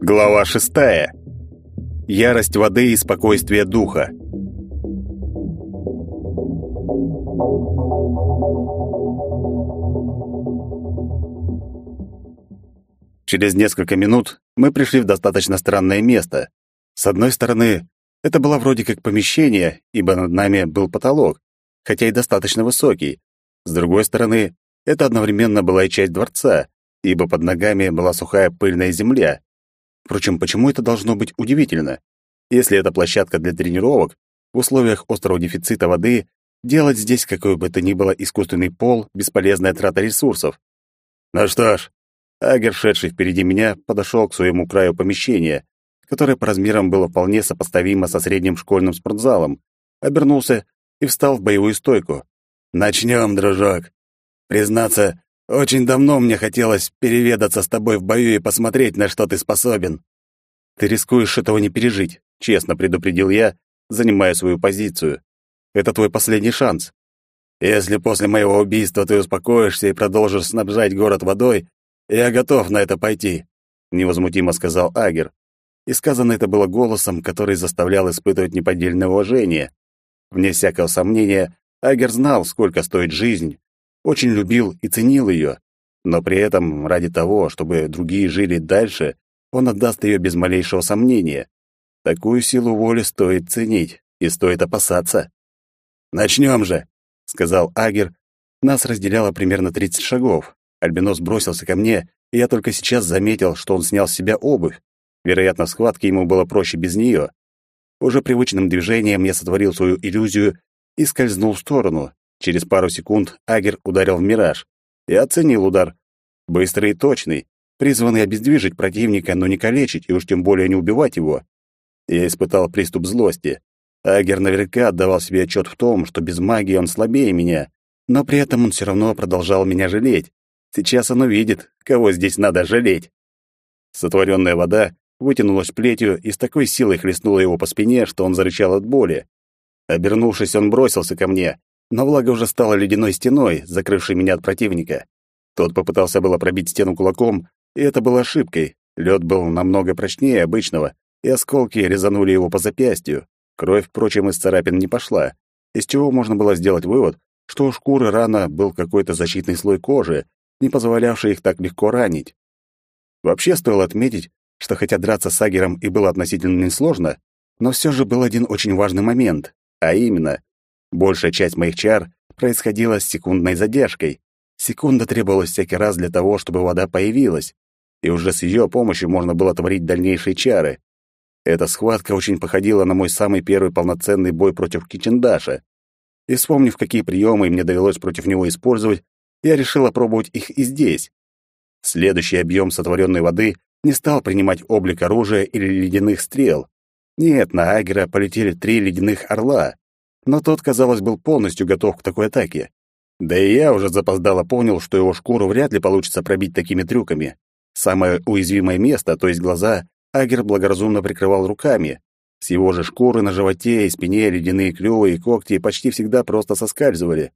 Глава шестая. Ярость воды и спокойствие духа. Через несколько минут мы пришли в достаточно странное место. С одной стороны, это было вроде как помещение, ибо над нами был потолок, хотя и достаточно высокий. С другой стороны, это одновременно была и часть дворца, ибо под ногами была сухая пыльная земля. Впрочем, почему это должно быть удивительно? Если это площадка для тренировок, в условиях острого дефицита воды делать здесь какой бы то ни было искусственный пол — бесполезная трата ресурсов. Ну что ж, Агер, шедший впереди меня, подошел к своему краю помещения, которое по размерам было вполне сопоставимо со средним школьным спортзалом, обернулся и встал в боевую стойку. «Начнем, дружок. Признаться, очень давно мне хотелось переведаться с тобой в бою и посмотреть, на что ты способен». «Ты рискуешь этого не пережить», — честно предупредил я, занимая свою позицию. «Это твой последний шанс. Если после моего убийства ты успокоишься и продолжишь снабжать город водой, я готов на это пойти», — невозмутимо сказал Агер. И сказано это было голосом, который заставлял испытывать неподдельное уважение. Вне всякого сомнения, Агер знал, сколько стоит жизнь, очень любил и ценил ее, но при этом ради того, чтобы другие жили дальше, он отдаст ее без малейшего сомнения. Такую силу воли стоит ценить и стоит опасаться. «Начнем же», — сказал Агер. Нас разделяло примерно 30 шагов. Альбинос бросился ко мне, и я только сейчас заметил, что он снял с себя обувь. Вероятно, в схватке ему было проще без нее. Уже привычным движением я сотворил свою иллюзию и скользнул в сторону. Через пару секунд Агер ударил в мираж. Я оценил удар. Быстрый и точный, призванный обездвижить противника, но не калечить и уж тем более не убивать его. Я испытал приступ злости. Агер наверняка отдавал себе отчет в том, что без магии он слабее меня, но при этом он все равно продолжал меня жалеть. Сейчас он увидит, кого здесь надо жалеть. Сотворенная вода вытянулась плетью и с такой силой хлестнула его по спине, что он зарычал от боли. Обернувшись, он бросился ко мне, но влага уже стала ледяной стеной, закрывшей меня от противника. Тот попытался было пробить стену кулаком, и это было ошибкой. Лед был намного прочнее обычного, и осколки резанули его по запястью. Кровь, впрочем, из царапин не пошла, из чего можно было сделать вывод, что у шкуры рана был какой-то защитный слой кожи, не позволявший их так легко ранить. Вообще стоило отметить, что хотя драться с Агером и было относительно несложно, но все же был один очень важный момент, а именно, большая часть моих чар происходила с секундной задержкой. Секунда требовалась всякий раз для того, чтобы вода появилась, и уже с ее помощью можно было творить дальнейшие чары. Эта схватка очень походила на мой самый первый полноценный бой против Кичендаша. И вспомнив, какие приемы мне довелось против него использовать, я решил опробовать их и здесь. Следующий объем сотворенной воды не стал принимать облик оружия или ледяных стрел. Нет, на Агера полетели три ледяных орла, но тот, казалось, был полностью готов к такой атаке. Да и я уже запоздало понял, что его шкуру вряд ли получится пробить такими трюками. Самое уязвимое место, то есть глаза, Агер благоразумно прикрывал руками. С его же шкуры на животе и спине ледяные клювы и когти почти всегда просто соскальзывали.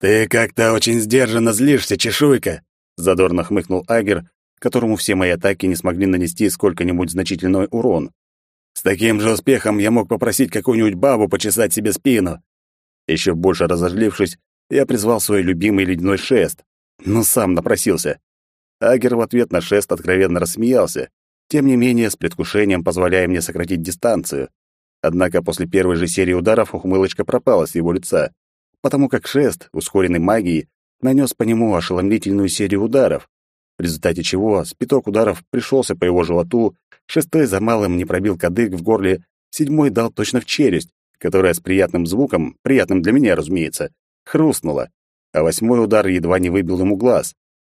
«Ты как-то очень сдержанно злишься, чешуйка!» — задорно хмыкнул Агер, которому все мои атаки не смогли нанести сколько-нибудь значительный урон. С таким же успехом я мог попросить какую-нибудь бабу почесать себе спину. Еще больше разожлившись, я призвал свой любимый ледяной шест, но сам напросился. Агер в ответ на шест откровенно рассмеялся, тем не менее с предвкушением позволяя мне сократить дистанцию. Однако после первой же серии ударов ухмылочка пропала с его лица, потому как шест, ускоренный магией, нанес по нему ошеломительную серию ударов, в результате чего спиток ударов пришелся по его животу, шестой за малым не пробил кадык в горле, седьмой дал точно в челюсть, которая с приятным звуком, приятным для меня, разумеется, хрустнула, а восьмой удар едва не выбил ему глаз.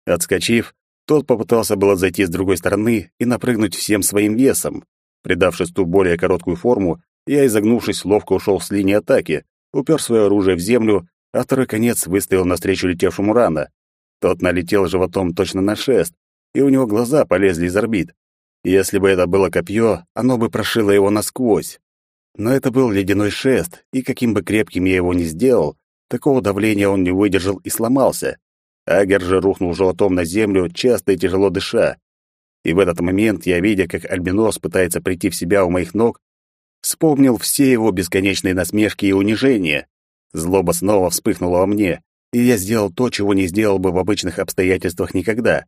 Отскочив, тот попытался было зайти с другой стороны и напрыгнуть всем своим весом. Придав шесту более короткую форму, я, изогнувшись, ловко ушел с линии атаки, упер свое оружие в землю, а второй конец выставил навстречу летевшему рано. Тот налетел животом точно на шест, и у него глаза полезли из орбит. Если бы это было копье, оно бы прошило его насквозь. Но это был ледяной шест, и каким бы крепким я его ни сделал, такого давления он не выдержал и сломался. Агер же рухнул животом на землю, часто и тяжело дыша. И в этот момент я, видя, как альбинос пытается прийти в себя у моих ног, вспомнил все его бесконечные насмешки и унижения. Злоба снова вспыхнула во мне, и я сделал то, чего не сделал бы в обычных обстоятельствах никогда.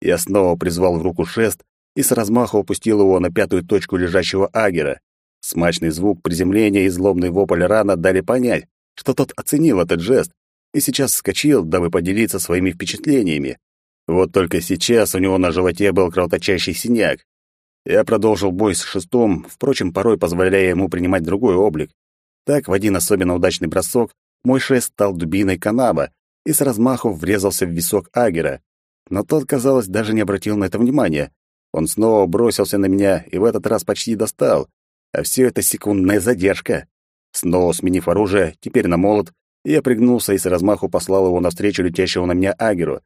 Я снова призвал в руку шест и с размаху опустил его на пятую точку лежащего агера. Смачный звук приземления и злобный вопль рана дали понять, что тот оценил этот жест и сейчас вскочил, дабы поделиться своими впечатлениями. Вот только сейчас у него на животе был кровоточащий синяк. Я продолжил бой с шестом, впрочем, порой позволяя ему принимать другой облик. Так, в один особенно удачный бросок, мой шест стал дубиной канаба и с размаху врезался в висок Агера. Но тот, казалось, даже не обратил на это внимания. Он снова бросился на меня и в этот раз почти достал. А все это секундная задержка. Снова сменив оружие, теперь на молот, я пригнулся и с размаху послал его навстречу летящего на меня Агеру.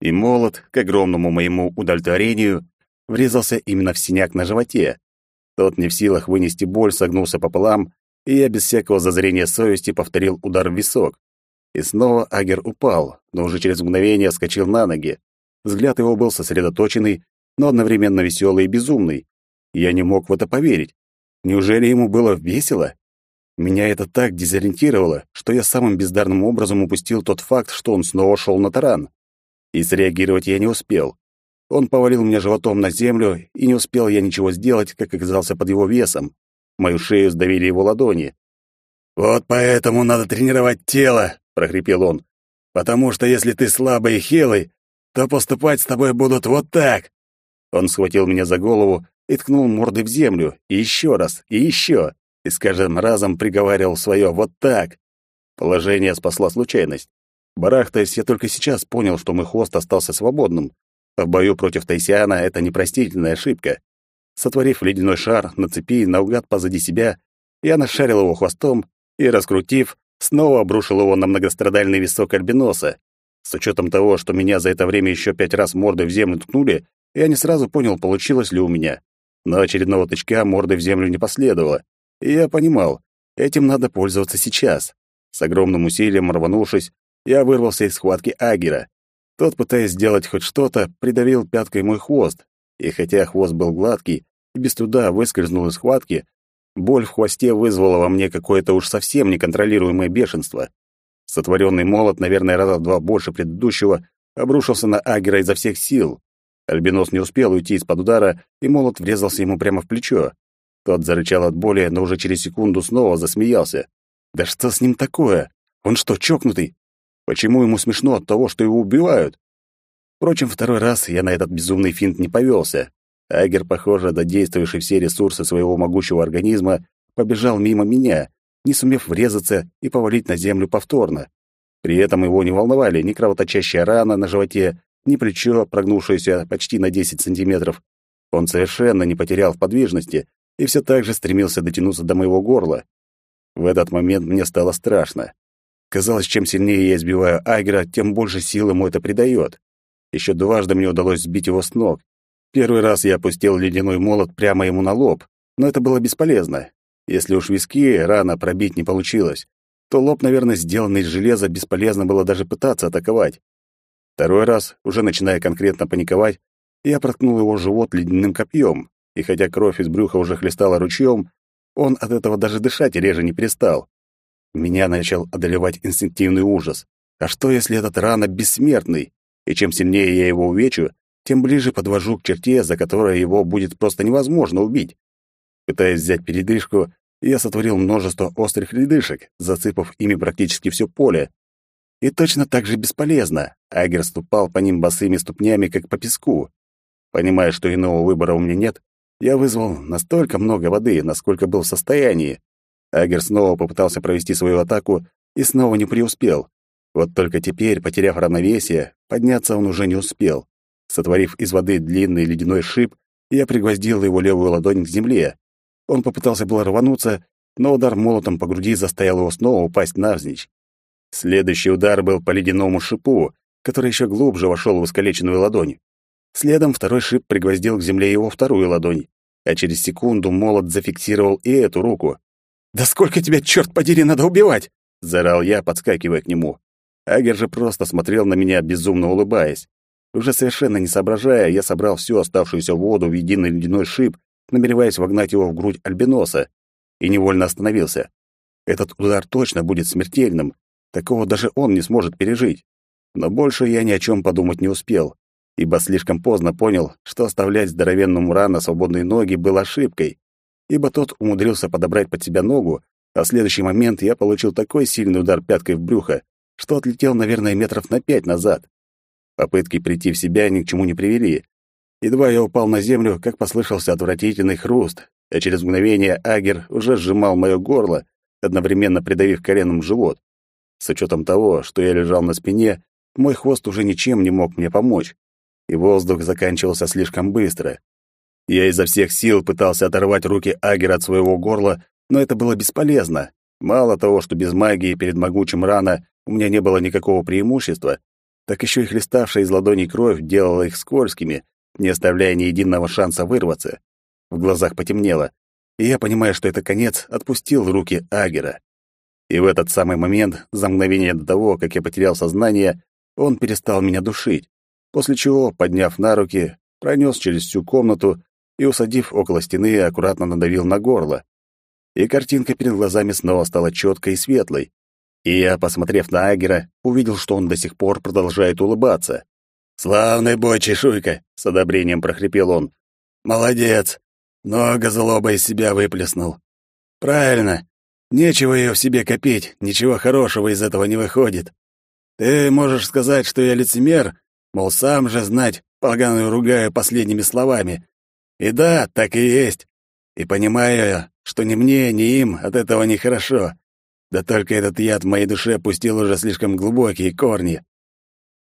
И молот, к огромному моему удовлетворению, врезался именно в синяк на животе. Тот не в силах вынести боль, согнулся пополам, и я без всякого зазрения совести повторил удар в висок. И снова Агер упал, но уже через мгновение вскочил на ноги. Взгляд его был сосредоточенный, но одновременно веселый и безумный. Я не мог в это поверить. Неужели ему было весело? Меня это так дезориентировало, что я самым бездарным образом упустил тот факт, что он снова шел на таран. И среагировать я не успел. Он повалил меня животом на землю, и не успел я ничего сделать, как оказался под его весом. Мою шею сдавили его ладони. «Вот поэтому надо тренировать тело», — прохрипел он. «Потому что если ты слабый и хилый, то поступать с тобой будут вот так». Он схватил меня за голову и ткнул мордой в землю, и еще раз, и еще, и с каждым разом приговаривал свое «вот так». Положение спасла случайность. Барахтаясь, я только сейчас понял, что мой хвост остался свободным. В бою против Тайсиана это непростительная ошибка. Сотворив ледяной шар на цепи наугад позади себя, я нашарил его хвостом и, раскрутив, снова обрушил его на многострадальный висок альбиноса. С учетом того, что меня за это время еще пять раз мордой в землю ткнули, я не сразу понял, получилось ли у меня. Но очередного тычка мордой в землю не последовало. И я понимал, этим надо пользоваться сейчас. С огромным усилием рванувшись, я вырвался из схватки Агера. Тот, пытаясь сделать хоть что-то, придавил пяткой мой хвост, и хотя хвост был гладкий и без труда выскользнул из схватки, боль в хвосте вызвала во мне какое-то уж совсем неконтролируемое бешенство. Сотворенный молот, наверное, раза в два больше предыдущего, обрушился на Агера изо всех сил. Альбинос не успел уйти из-под удара, и молот врезался ему прямо в плечо. Тот зарычал от боли, но уже через секунду снова засмеялся. «Да что с ним такое? Он что, чокнутый? Почему ему смешно от того, что его убивают? Впрочем, второй раз я на этот безумный финт не повелся. Агер, похоже, додействовавший все ресурсы своего могучего организма, побежал мимо меня, не сумев врезаться и повалить на землю повторно. При этом его не волновали ни кровоточащая рана на животе, ни плечо, прогнувшееся почти на 10 сантиметров. Он совершенно не потерял в подвижности и все так же стремился дотянуться до моего горла. В этот момент мне стало страшно. Казалось, чем сильнее я избиваю Агера, тем больше сил ему это придает. Еще дважды мне удалось сбить его с ног. Первый раз я опустил ледяной молот прямо ему на лоб, но это было бесполезно. Если уж виски рано пробить не получилось, то лоб, наверное, сделанный из железа, бесполезно было даже пытаться атаковать. Второй раз, уже начиная конкретно паниковать, я проткнул его живот ледяным копьем, и хотя кровь из брюха уже хлестала ручьем, он от этого даже дышать реже не перестал. Меня начал одолевать инстинктивный ужас. А что, если этот рана бессмертный? И чем сильнее я его увечу, тем ближе подвожу к черте, за которой его будет просто невозможно убить. Пытаясь взять передышку, я сотворил множество острых ледышек, засыпав ими практически все поле. И точно так же бесполезно. Агер ступал по ним босыми ступнями, как по песку. Понимая, что иного выбора у меня нет, я вызвал настолько много воды, насколько был в состоянии, Агер снова попытался провести свою атаку и снова не преуспел. Вот только теперь, потеряв равновесие, подняться он уже не успел. Сотворив из воды длинный ледяной шип, я пригвоздил его левую ладонь к земле. Он попытался было рвануться, но удар молотом по груди заставил его снова упасть навзничь. Следующий удар был по ледяному шипу, который еще глубже вошел в искалеченную ладонь. Следом второй шип пригвоздил к земле его вторую ладонь, а через секунду молот зафиксировал и эту руку. «Да сколько тебя, черт подери, надо убивать?» — заорал я, подскакивая к нему. Агер же просто смотрел на меня, безумно улыбаясь. Уже совершенно не соображая, я собрал всю оставшуюся воду в единый ледяной шип, намереваясь вогнать его в грудь альбиноса, и невольно остановился. Этот удар точно будет смертельным, такого даже он не сможет пережить. Но больше я ни о чем подумать не успел, ибо слишком поздно понял, что оставлять здоровенному рано свободные ноги было ошибкой, ибо тот умудрился подобрать под себя ногу, а в следующий момент я получил такой сильный удар пяткой в брюхо, что отлетел, наверное, метров на пять назад. Попытки прийти в себя ни к чему не привели. Едва я упал на землю, как послышался отвратительный хруст, а через мгновение Агер уже сжимал мое горло, одновременно придавив коленом живот. С учетом того, что я лежал на спине, мой хвост уже ничем не мог мне помочь, и воздух заканчивался слишком быстро. Я изо всех сил пытался оторвать руки Агера от своего горла, но это было бесполезно. Мало того, что без магии перед могучим рана у меня не было никакого преимущества, так еще и хлеставшая из ладоней кровь делала их скользкими, не оставляя ни единого шанса вырваться. В глазах потемнело, и я, понимая, что это конец, отпустил руки Агера. И в этот самый момент, за мгновение до того, как я потерял сознание, он перестал меня душить, после чего, подняв на руки, пронес через всю комнату и, усадив около стены, аккуратно надавил на горло. И картинка перед глазами снова стала четкой и светлой, и я, посмотрев на Агера, увидел, что он до сих пор продолжает улыбаться. «Славный бой, чешуйка!» — с одобрением прохрипел он. «Молодец! Много злоба из себя выплеснул. Правильно. Нечего ее в себе копить, ничего хорошего из этого не выходит. Ты можешь сказать, что я лицемер, мол, сам же знать, поганую ругаю последними словами. И да, так и есть. И понимаю я, что ни мне, ни им от этого нехорошо. Да только этот яд в моей душе пустил уже слишком глубокие корни.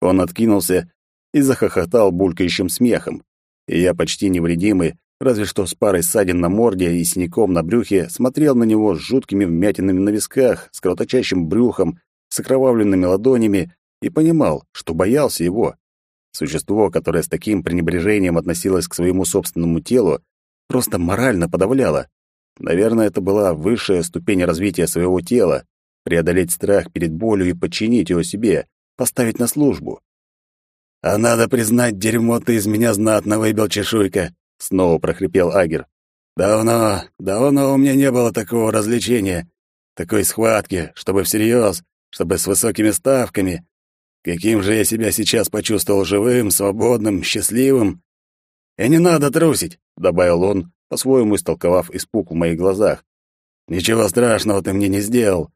Он откинулся и захохотал булькающим смехом. И я почти невредимый, разве что с парой ссадин на морде и синяком на брюхе, смотрел на него с жуткими вмятинами на висках, с кровоточащим брюхом, с окровавленными ладонями и понимал, что боялся его. Существо, которое с таким пренебрежением относилось к своему собственному телу, просто морально подавляло. Наверное, это была высшая ступень развития своего тела — преодолеть страх перед болью и подчинить его себе, поставить на службу. «А надо признать, дерьмо ты из меня знатно выбил, чешуйка!» — снова прохрипел Агер. «Давно, давно у меня не было такого развлечения, такой схватки, чтобы всерьез, чтобы с высокими ставками. Каким же я себя сейчас почувствовал живым, свободным, счастливым!» «И не надо трусить!» — добавил он, по-своему истолковав испуг в моих глазах. «Ничего страшного ты мне не сделал.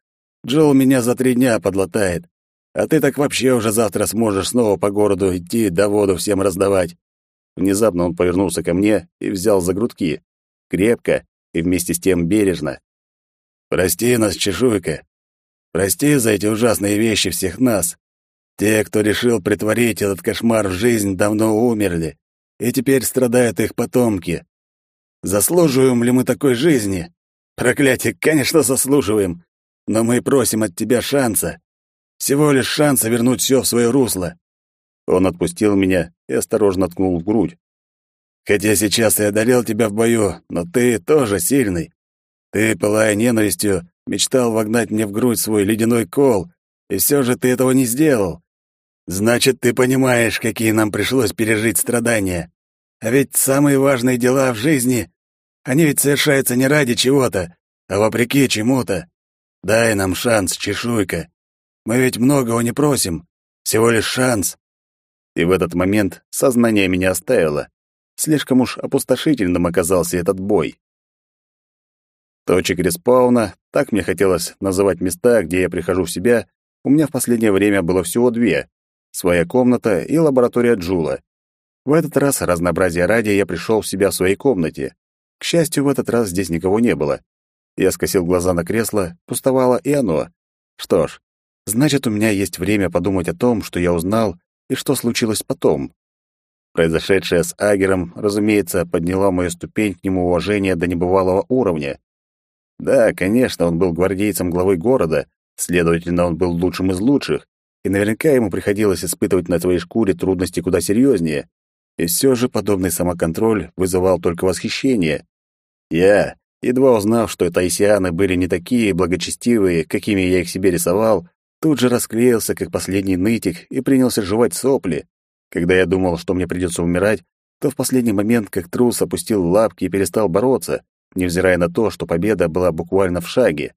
Джоу меня за три дня подлатает. А ты так вообще уже завтра сможешь снова по городу идти, да воду всем раздавать». Внезапно он повернулся ко мне и взял за грудки. Крепко и вместе с тем бережно. «Прости нас, чешуйка. Прости за эти ужасные вещи всех нас. Те, кто решил притворить этот кошмар в жизнь, давно умерли, и теперь страдают их потомки. Заслуживаем ли мы такой жизни? Проклятие, конечно, заслуживаем. Но мы просим от тебя шанса. Всего лишь шанса вернуть все в свое русло. Он отпустил меня и осторожно ткнул в грудь. Хотя сейчас я одолел тебя в бою, но ты тоже сильный. Ты, пылая ненавистью, мечтал вогнать мне в грудь свой ледяной кол, и все же ты этого не сделал. Значит, ты понимаешь, какие нам пришлось пережить страдания. А ведь самые важные дела в жизни, они ведь совершаются не ради чего-то, а вопреки чему-то. Дай нам шанс, чешуйка. Мы ведь многого не просим, всего лишь шанс. И в этот момент сознание меня оставило. Слишком уж опустошительным оказался этот бой. Точек респауна, так мне хотелось называть места, где я прихожу в себя, у меня в последнее время было всего две. Своя комната и лаборатория Джула. В этот раз, разнообразие ради, я пришел в себя в своей комнате. К счастью, в этот раз здесь никого не было. Я скосил глаза на кресло, пустовало и оно. Что ж, значит, у меня есть время подумать о том, что я узнал и что случилось потом. Произошедшее с Агером, разумеется, подняло мою ступень к нему уважения до небывалого уровня. Да, конечно, он был гвардейцем главы города, следовательно, он был лучшим из лучших, и наверняка ему приходилось испытывать на своей шкуре трудности куда серьезнее. И все же подобный самоконтроль вызывал только восхищение. Я, Едва узнав, что таисианы были не такие благочестивые, какими я их себе рисовал, тут же расклеился, как последний нытик, и принялся жевать сопли. Когда я думал, что мне придется умирать, то в последний момент, как трус, опустил лапки и перестал бороться, невзирая на то, что победа была буквально в шаге.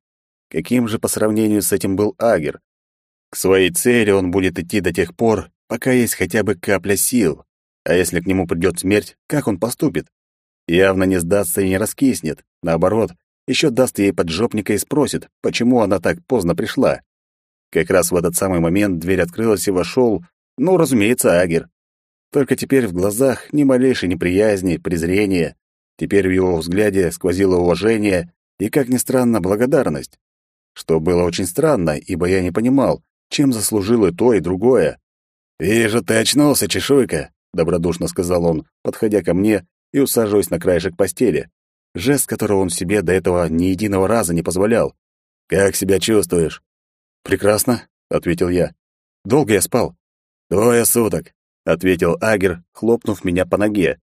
Каким же по сравнению с этим был Агер? К своей цели он будет идти до тех пор, пока есть хотя бы капля сил. А если к нему придет смерть, как он поступит? Явно не сдастся и не раскиснет. Наоборот, еще даст ей поджопника и спросит, почему она так поздно пришла. Как раз в этот самый момент дверь открылась и вошел, ну, разумеется, Агер. Только теперь в глазах ни малейшей неприязни, презрения. Теперь в его взгляде сквозило уважение и, как ни странно, благодарность. Что было очень странно, ибо я не понимал, чем заслужил и то, и другое. «Вижу, ты очнулся, чешуйка», — добродушно сказал он, подходя ко мне и усаживаясь на краешек постели. Жест, которого он себе до этого ни единого раза не позволял. «Как себя чувствуешь?» «Прекрасно», — ответил я. «Долго я спал?» «Двое суток ответил Агер, хлопнув меня по ноге.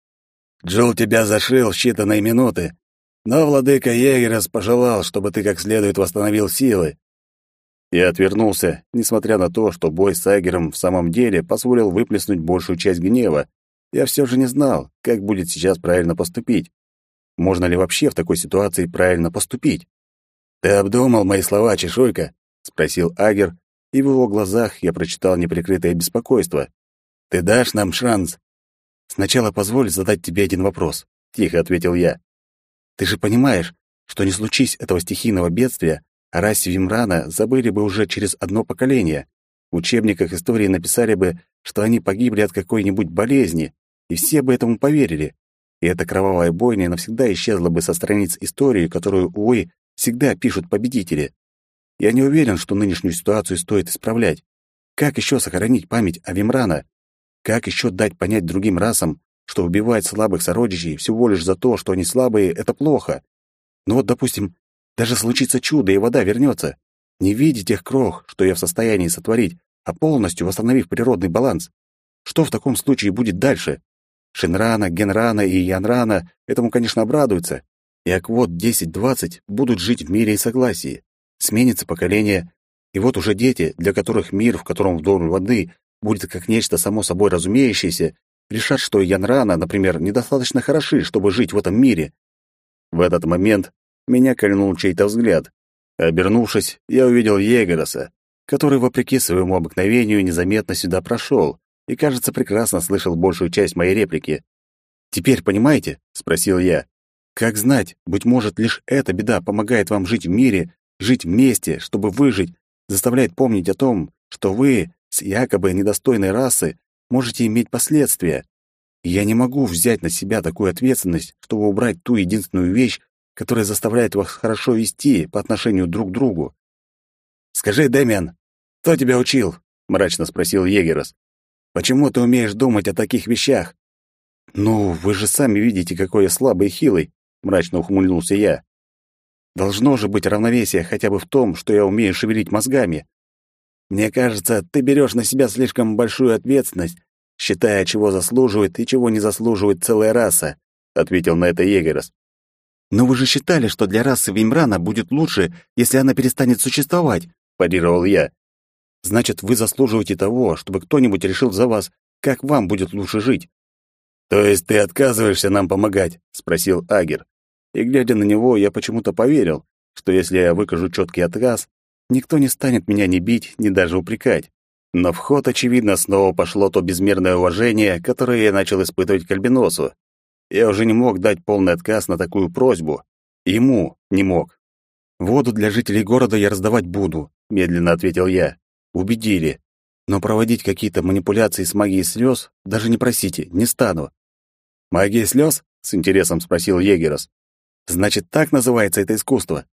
Джул тебя зашил в считанные минуты, но владыка Егерас пожелал, чтобы ты как следует восстановил силы. Я отвернулся, несмотря на то, что бой с Агером в самом деле позволил выплеснуть большую часть гнева. Я все же не знал, как будет сейчас правильно поступить. Можно ли вообще в такой ситуации правильно поступить? «Ты обдумал мои слова, чешуйка?» — спросил Агер, и в его глазах я прочитал неприкрытое беспокойство. Ты дашь нам шанс? Сначала позволь задать тебе один вопрос, тихо ответил я. Ты же понимаешь, что не случись этого стихийного бедствия, о расе Вимрана забыли бы уже через одно поколение. В учебниках истории написали бы, что они погибли от какой-нибудь болезни, и все бы этому поверили. И эта кровавая бойня навсегда исчезла бы со страниц истории, которую, увы, всегда пишут победители. Я не уверен, что нынешнюю ситуацию стоит исправлять. Как еще сохранить память о Вимрана? Как еще дать понять другим расам, что убивать слабых сородичей всего лишь за то, что они слабые, это плохо? Ну вот, допустим, даже случится чудо, и вода вернется. Не видя тех крох, что я в состоянии сотворить, а полностью восстановив природный баланс. Что в таком случае будет дальше? Шинрана, Генрана и Янрана этому, конечно, обрадуются. И Аквот 10-20 будут жить в мире и согласии. Сменится поколение, и вот уже дети, для которых мир, в котором вдоль воды, будет как нечто само собой разумеющееся, решат, что Янрана, например, недостаточно хороши, чтобы жить в этом мире. В этот момент меня кольнул чей-то взгляд. Обернувшись, я увидел Егороса, который, вопреки своему обыкновению, незаметно сюда прошел и, кажется, прекрасно слышал большую часть моей реплики. «Теперь понимаете?» — спросил я. «Как знать, быть может, лишь эта беда помогает вам жить в мире, жить вместе, чтобы выжить, заставляет помнить о том, что вы с якобы недостойной расы можете иметь последствия. Я не могу взять на себя такую ответственность, чтобы убрать ту единственную вещь, которая заставляет вас хорошо вести по отношению друг к другу. «Скажи, Дэмиан, кто тебя учил?» — мрачно спросил Егерос. «Почему ты умеешь думать о таких вещах?» «Ну, вы же сами видите, какой я слабый и хилый», — мрачно ухмыльнулся я. «Должно же быть равновесие хотя бы в том, что я умею шевелить мозгами. Мне кажется, ты берешь на себя слишком большую ответственность, считая, чего заслуживает и чего не заслуживает целая раса», — ответил на это Егерос. «Но вы же считали, что для расы Вимрана будет лучше, если она перестанет существовать», — парировал я. «Значит, вы заслуживаете того, чтобы кто-нибудь решил за вас, как вам будет лучше жить». «То есть ты отказываешься нам помогать?» — спросил Агер. И, глядя на него, я почему-то поверил, что если я выкажу четкий отказ, Никто не станет меня ни бить, ни даже упрекать. Но в ход, очевидно, снова пошло то безмерное уважение, которое я начал испытывать к Альбиносу. Я уже не мог дать полный отказ на такую просьбу. Ему не мог. «Воду для жителей города я раздавать буду», — медленно ответил я. «Убедили. Но проводить какие-то манипуляции с магией слез даже не просите, не стану». «Магия слез?» — с интересом спросил Егерос. «Значит, так называется это искусство?»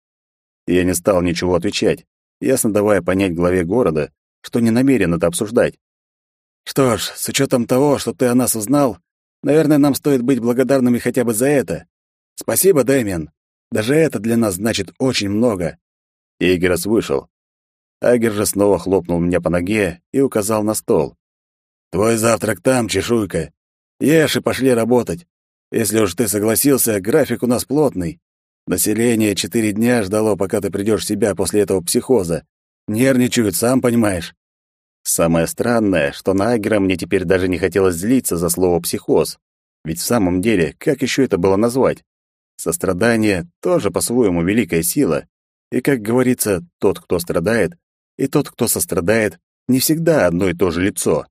Я не стал ничего отвечать ясно давая понять главе города, что не намерен это обсуждать. «Что ж, с учетом того, что ты о нас узнал, наверное, нам стоит быть благодарными хотя бы за это. Спасибо, Дэмиан. Даже это для нас значит очень много». Игерас вышел. Агер же снова хлопнул меня по ноге и указал на стол. «Твой завтрак там, чешуйка. Ешь и пошли работать. Если уж ты согласился, график у нас плотный. Население четыре дня ждало, пока ты придешь в себя после этого психоза. Нервничают, сам понимаешь. Самое странное, что на Агера мне теперь даже не хотелось злиться за слово «психоз». Ведь в самом деле, как еще это было назвать? Сострадание тоже по-своему великая сила. И, как говорится, тот, кто страдает, и тот, кто сострадает, не всегда одно и то же лицо.